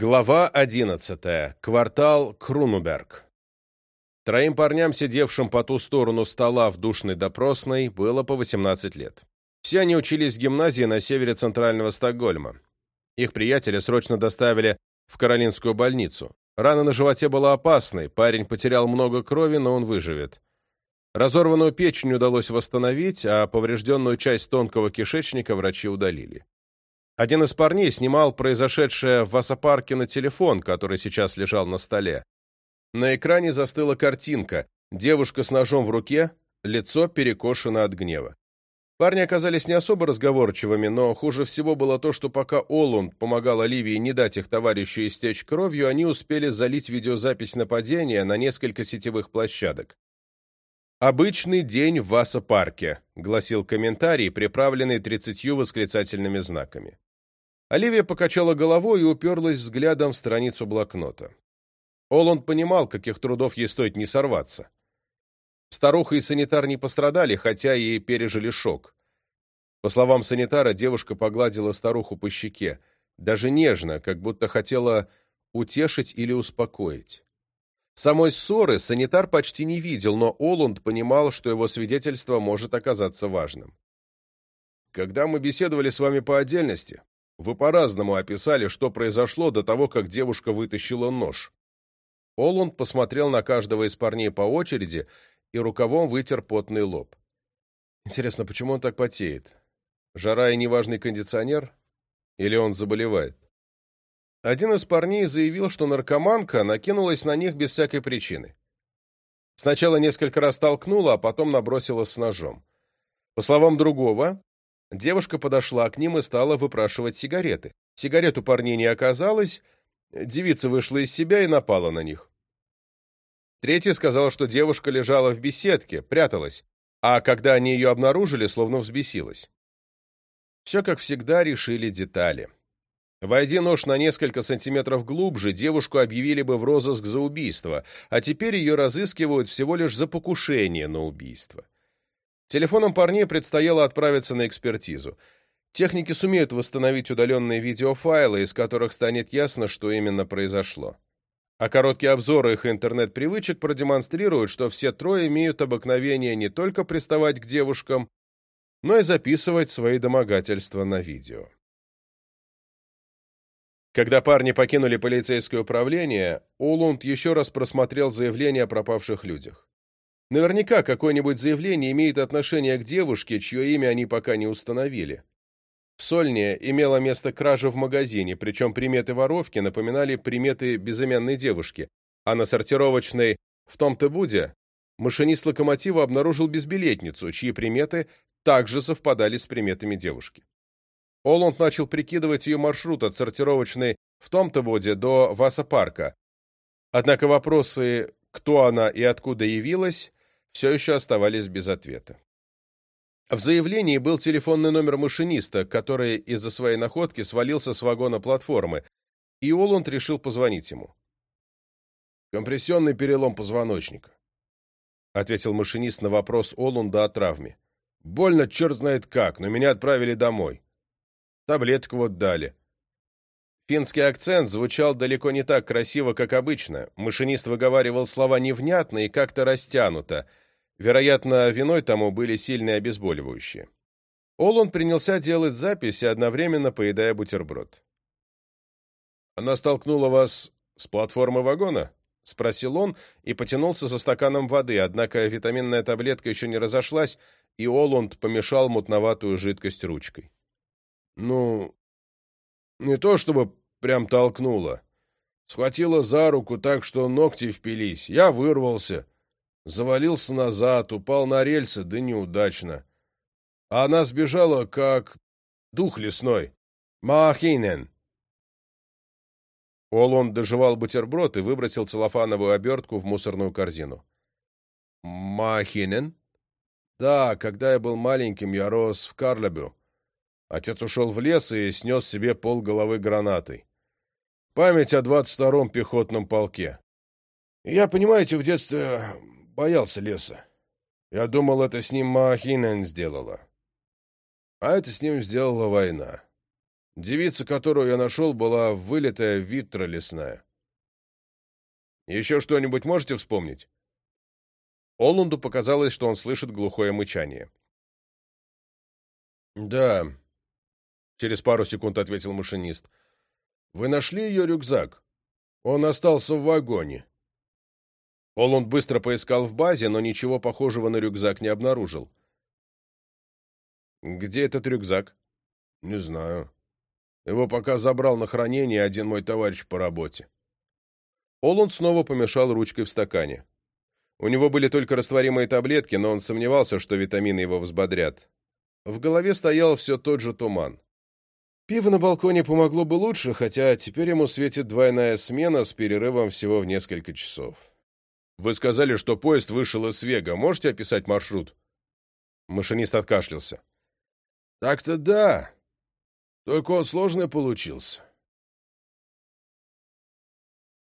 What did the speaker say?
Глава 11. Квартал Крунуберг. Троим парням, сидевшим по ту сторону стола в душной допросной, было по 18 лет. Все они учились в гимназии на севере центрального Стокгольма. Их приятеля срочно доставили в Каролинскую больницу. Рана на животе была опасной, парень потерял много крови, но он выживет. Разорванную печень удалось восстановить, а поврежденную часть тонкого кишечника врачи удалили. Один из парней снимал произошедшее в Асапарке на телефон, который сейчас лежал на столе. На экране застыла картинка. Девушка с ножом в руке, лицо перекошено от гнева. Парни оказались не особо разговорчивыми, но хуже всего было то, что пока Олунд помогал Оливии не дать их товарищу истечь кровью, они успели залить видеозапись нападения на несколько сетевых площадок. «Обычный день в Васа-парке», — гласил комментарий, приправленный тридцатью восклицательными знаками. Оливия покачала головой и уперлась взглядом в страницу блокнота. Оланд понимал, каких трудов ей стоит не сорваться. Старуха и санитар не пострадали, хотя и пережили шок. По словам санитара, девушка погладила старуху по щеке, даже нежно, как будто хотела утешить или успокоить. Самой ссоры санитар почти не видел, но Олунд понимал, что его свидетельство может оказаться важным. «Когда мы беседовали с вами по отдельности, вы по-разному описали, что произошло до того, как девушка вытащила нож. Олунд посмотрел на каждого из парней по очереди и рукавом вытер потный лоб. Интересно, почему он так потеет? Жара и неважный кондиционер? Или он заболевает? Один из парней заявил, что наркоманка накинулась на них без всякой причины. Сначала несколько раз толкнула, а потом набросилась с ножом. По словам другого, Девушка подошла к ним и стала выпрашивать сигареты. Сигарет у парней не оказалось, девица вышла из себя и напала на них. Третья сказала, что девушка лежала в беседке, пряталась, а когда они ее обнаружили, словно взбесилась. Все, как всегда, решили детали. Войди нож на несколько сантиметров глубже, девушку объявили бы в розыск за убийство, а теперь ее разыскивают всего лишь за покушение на убийство. Телефоном парней предстояло отправиться на экспертизу. Техники сумеют восстановить удаленные видеофайлы, из которых станет ясно, что именно произошло. А короткие обзоры их интернет-привычек продемонстрируют, что все трое имеют обыкновение не только приставать к девушкам, но и записывать свои домогательства на видео. Когда парни покинули полицейское управление, Олунд еще раз просмотрел заявление о пропавших людях. Наверняка какое-нибудь заявление имеет отношение к девушке, чье имя они пока не установили. В Сольне имело место кража в магазине, причем приметы воровки напоминали приметы безымянной девушки, а на сортировочной «В том-то буде» машинист локомотива обнаружил безбилетницу, чьи приметы также совпадали с приметами девушки. Оланд начал прикидывать ее маршрут от сортировочной «В том-то буде» до Васа-парка. Однако вопросы «Кто она и откуда явилась?» все еще оставались без ответа. В заявлении был телефонный номер машиниста, который из-за своей находки свалился с вагона платформы, и Оланд решил позвонить ему. «Компрессионный перелом позвоночника», — ответил машинист на вопрос Олунда о травме. «Больно, черт знает как, но меня отправили домой. Таблетку вот дали. Финский акцент звучал далеко не так красиво, как обычно. Машинист выговаривал слова невнятно и как-то растянуто. Вероятно, виной тому были сильные обезболивающие. Олон принялся делать записи, одновременно поедая бутерброд. «Она столкнула вас с платформы вагона?» — спросил он и потянулся за стаканом воды, однако витаминная таблетка еще не разошлась, и Оланд помешал мутноватую жидкость ручкой. «Ну, не то чтобы прям толкнула, Схватила за руку так, что ногти впились. Я вырвался. Завалился назад, упал на рельсы, да неудачно. А она сбежала, как дух лесной. Махинен. Олон доживал бутерброд и выбросил целлофановую обертку в мусорную корзину. «Махинен?» «Да, когда я был маленьким, я рос в Карлебю. Отец ушел в лес и снес себе пол головы гранатой. Память о двадцать втором пехотном полке. Я, понимаете, в детстве боялся леса. Я думал, это с ним Маахинен сделала. А это с ним сделала война. Девица, которую я нашел, была вылитая витра лесная. Еще что-нибудь можете вспомнить? Олунду показалось, что он слышит глухое мычание. Да, — через пару секунд ответил машинист. «Вы нашли ее рюкзак? Он остался в вагоне». Олунд быстро поискал в базе, но ничего похожего на рюкзак не обнаружил. «Где этот рюкзак?» «Не знаю. Его пока забрал на хранение один мой товарищ по работе». Олунд снова помешал ручкой в стакане. У него были только растворимые таблетки, но он сомневался, что витамины его взбодрят. В голове стоял все тот же туман. Пиво на балконе помогло бы лучше, хотя теперь ему светит двойная смена с перерывом всего в несколько часов. «Вы сказали, что поезд вышел из Вега. Можете описать маршрут?» Машинист откашлялся. «Так-то да. Только он сложный получился.